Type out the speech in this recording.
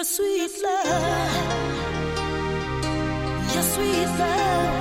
your sweet love, your sweet love,